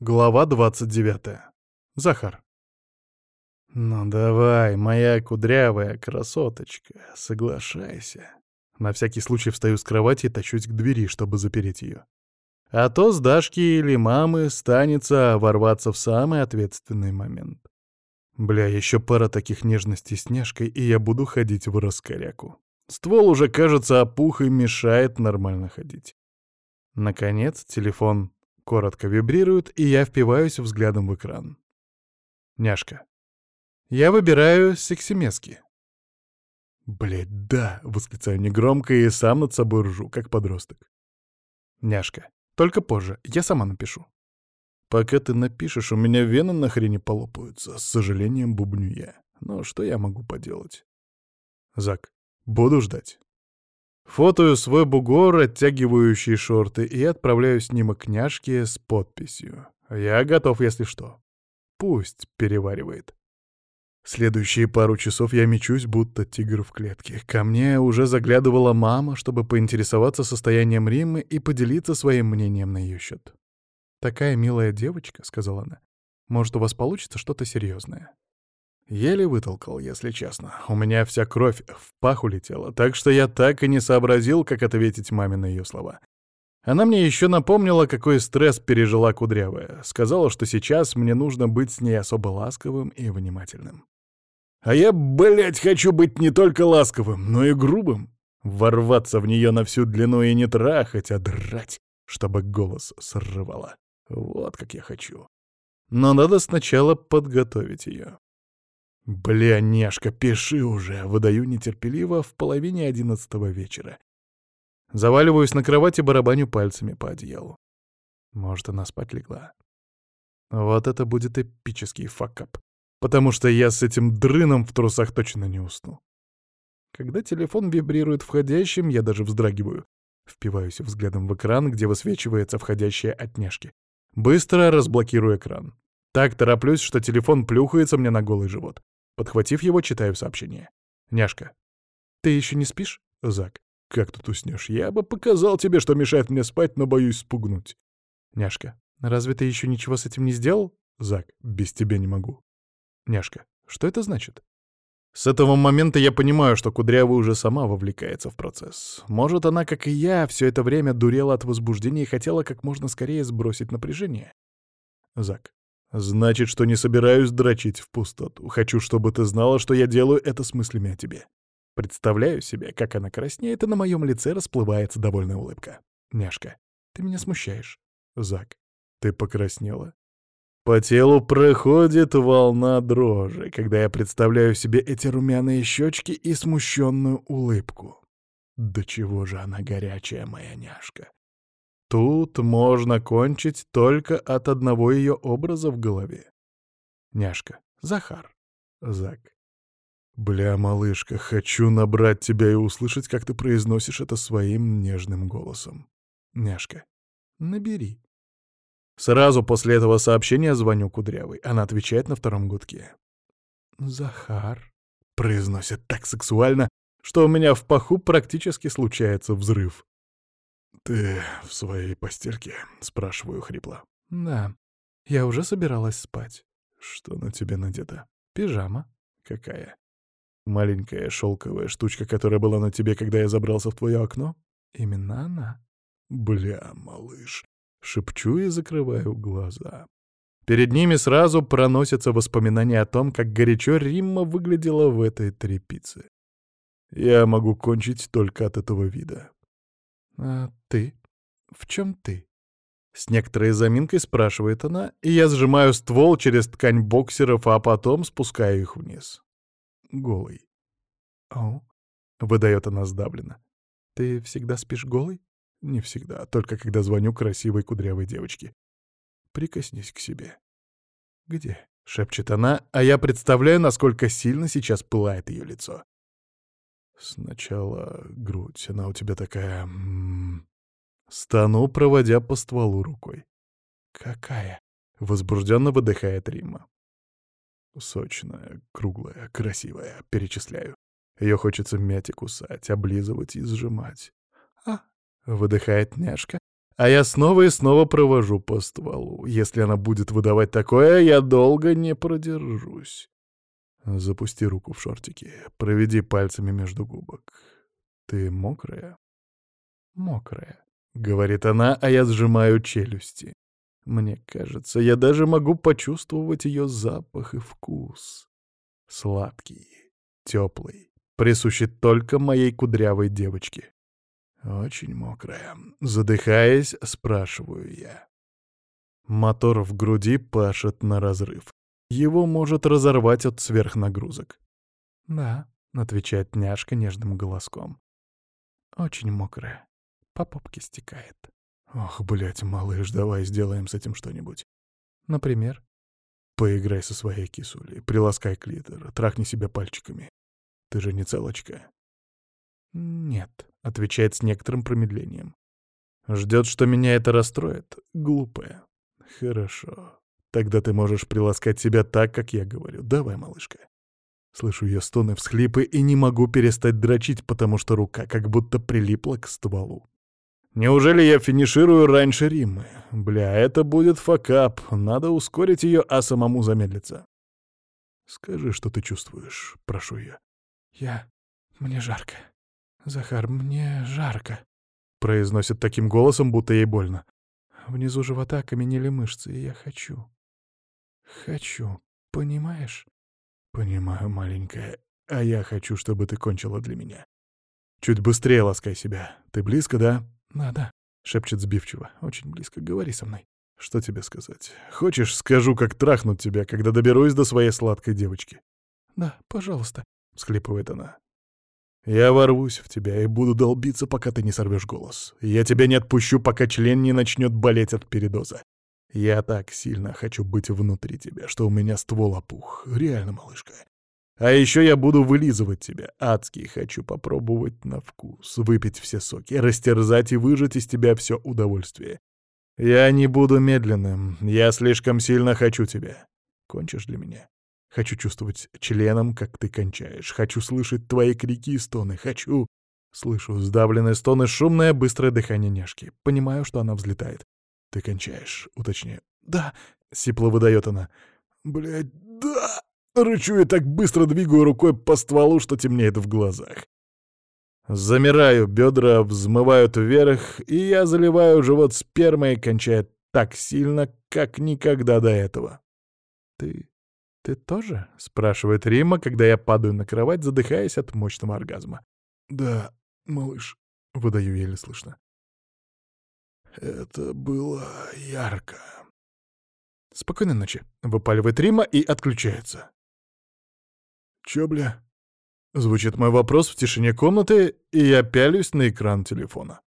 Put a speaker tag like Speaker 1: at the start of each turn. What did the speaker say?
Speaker 1: Глава 29. Захар. «Ну давай, моя кудрявая красоточка, соглашайся». На всякий случай встаю с кровати и тащусь к двери, чтобы запереть ее. А то с Дашки или мамы станется ворваться в самый ответственный момент. Бля, еще пара таких нежностей с Нежкой, и я буду ходить в раскоряку. Ствол уже, кажется, опух и мешает нормально ходить. Наконец, телефон коротко вибрирует, и я впиваюсь взглядом в экран. Няшка. Я выбираю сексимески. Блять, да, восклицаю негромко и сам над собой ржу, как подросток. Няшка. Только позже, я сама напишу. Пока ты напишешь, у меня вены на хрени полопаются, с сожалением бубню я. Но что я могу поделать? Зак. Буду ждать. Фотою свой бугор, оттягивающий шорты, и отправляю снимок няшки с подписью. Я готов, если что. Пусть переваривает. Следующие пару часов я мечусь, будто тигр в клетке. Ко мне уже заглядывала мама, чтобы поинтересоваться состоянием Риммы и поделиться своим мнением на ее счет. «Такая милая девочка», — сказала она. «Может, у вас получится что-то серьезное. Еле вытолкал, если честно. У меня вся кровь в пах улетела, так что я так и не сообразил, как ответить маме на ее слова. Она мне еще напомнила, какой стресс пережила Кудрявая. Сказала, что сейчас мне нужно быть с ней особо ласковым и внимательным. А я, блядь, хочу быть не только ласковым, но и грубым. Ворваться в нее на всю длину и не трахать, а драть, чтобы голос срывало. Вот как я хочу. Но надо сначала подготовить ее. «Бля, Нешка, пиши уже!» — выдаю нетерпеливо в половине одиннадцатого вечера. Заваливаюсь на кровати, барабаню пальцами по одеялу. Может, она спать легла. Вот это будет эпический факап. Потому что я с этим дрыном в трусах точно не усну. Когда телефон вибрирует входящим, я даже вздрагиваю. Впиваюсь взглядом в экран, где высвечивается входящая от Нешки. Быстро разблокирую экран. Так тороплюсь, что телефон плюхается мне на голый живот. Подхватив его, читаю сообщение. «Няшка, ты еще не спишь?» «Зак, как тут уснешь? Я бы показал тебе, что мешает мне спать, но боюсь спугнуть». «Няшка, разве ты еще ничего с этим не сделал?» «Зак, без тебя не могу». «Няшка, что это значит?» С этого момента я понимаю, что Кудрява уже сама вовлекается в процесс. Может, она, как и я, все это время дурела от возбуждения и хотела как можно скорее сбросить напряжение? Зак. Значит, что не собираюсь дрочить в пустоту. Хочу, чтобы ты знала, что я делаю это с мыслями о тебе. Представляю себе, как она краснеет, и на моем лице расплывается довольная улыбка. Няшка, ты меня смущаешь. Зак, ты покраснела? По телу проходит волна дрожи, когда я представляю себе эти румяные щечки и смущенную улыбку. Да чего же она горячая, моя няшка. Тут можно кончить только от одного ее образа в голове. Няшка. Захар. Зак. Бля, малышка, хочу набрать тебя и услышать, как ты произносишь это своим нежным голосом. Няшка. Набери. Сразу после этого сообщения звоню Кудрявой. Она отвечает на втором гудке. «Захар», — произносит так сексуально, что у меня в паху практически случается взрыв. «Ты в своей постельке?» — спрашиваю хрипло. «Да. Я уже собиралась спать». «Что на тебе надето?» «Пижама». «Какая?» «Маленькая шелковая штучка, которая была на тебе, когда я забрался в твое окно?» «Именно она». «Бля, малыш». Шепчу и закрываю глаза. Перед ними сразу проносятся воспоминания о том, как горячо Римма выглядела в этой трепице. Я могу кончить только от этого вида. «А ты? В чем ты?» С некоторой заминкой спрашивает она, и я сжимаю ствол через ткань боксеров, а потом спускаю их вниз. Голый. «О?» — выдает она сдавленно. «Ты всегда спишь голый?» «Не всегда, только когда звоню красивой кудрявой девочке. Прикоснись к себе». «Где?» — шепчет она, а я представляю, насколько сильно сейчас пылает ее лицо. Сначала грудь, она у тебя такая... Стану, проводя по стволу рукой. Какая? Возбужденно выдыхает Рима. Сочная, круглая, красивая, перечисляю. Ее хочется мять и кусать, облизывать и сжимать. А, выдыхает няшка, А я снова и снова провожу по стволу. Если она будет выдавать такое, я долго не продержусь. Запусти руку в шортики, проведи пальцами между губок. Ты мокрая? Мокрая, говорит она, а я сжимаю челюсти. Мне кажется, я даже могу почувствовать ее запах и вкус. Сладкий, теплый, присущий только моей кудрявой девочке. Очень мокрая. Задыхаясь, спрашиваю я. Мотор в груди пашет на разрыв. Его может разорвать от сверхнагрузок. «Да», — отвечает няшка нежным голоском. «Очень мокрая. По попке стекает». «Ох, блядь, малыш, давай сделаем с этим что-нибудь». «Например?» «Поиграй со своей кисулей, приласкай клитор, трахни себя пальчиками. Ты же не целочка». «Нет», — отвечает с некоторым промедлением. Ждет, что меня это расстроит? Глупая. Хорошо. Тогда ты можешь приласкать себя так, как я говорю. Давай, малышка. Слышу ее стоны, всхлипы и не могу перестать дрочить, потому что рука как будто прилипла к стволу. Неужели я финиширую раньше Риммы? Бля, это будет факап. Надо ускорить ее, а самому замедлиться. Скажи, что ты чувствуешь, прошу я. Я... Мне жарко. Захар, мне жарко. Произносит таким голосом, будто ей больно. Внизу живота каменели мышцы, и я хочу. Хочу, понимаешь? Понимаю, маленькая. А я хочу, чтобы ты кончила для меня. Чуть быстрее ласкай себя. Ты близко, да? Да, да, шепчет сбивчиво. Очень близко. Говори со мной. Что тебе сказать? Хочешь, скажу, как трахнуть тебя, когда доберусь до своей сладкой девочки? Да, пожалуйста, всхлипывает она. Я ворвусь в тебя и буду долбиться, пока ты не сорвешь голос. Я тебя не отпущу, пока член не начнет болеть от передоза. Я так сильно хочу быть внутри тебя, что у меня ствол опух. Реально, малышка. А еще я буду вылизывать тебя. Адски хочу попробовать на вкус, выпить все соки, растерзать и выжать из тебя все удовольствие. Я не буду медленным. Я слишком сильно хочу тебя. Кончишь для меня? Хочу чувствовать членом, как ты кончаешь. Хочу слышать твои крики и стоны. Хочу... Слышу сдавленные стоны, шумное, быстрое дыхание няшки. Понимаю, что она взлетает. «Ты кончаешь», — уточняю. «Да», — сипло выдает она. «Блядь, да!» Рычу и так быстро двигаю рукой по стволу, что темнеет в глазах. Замираю, бедра взмывают вверх, и я заливаю живот спермой, кончая так сильно, как никогда до этого. «Ты... ты тоже?» — спрашивает Рима, когда я падаю на кровать, задыхаясь от мощного оргазма. «Да, малыш», — выдаю еле слышно. Это было ярко. Спокойной ночи. Выпаливает Рима и отключается. Чё, бля? Звучит мой вопрос в тишине комнаты, и я пялюсь на экран телефона.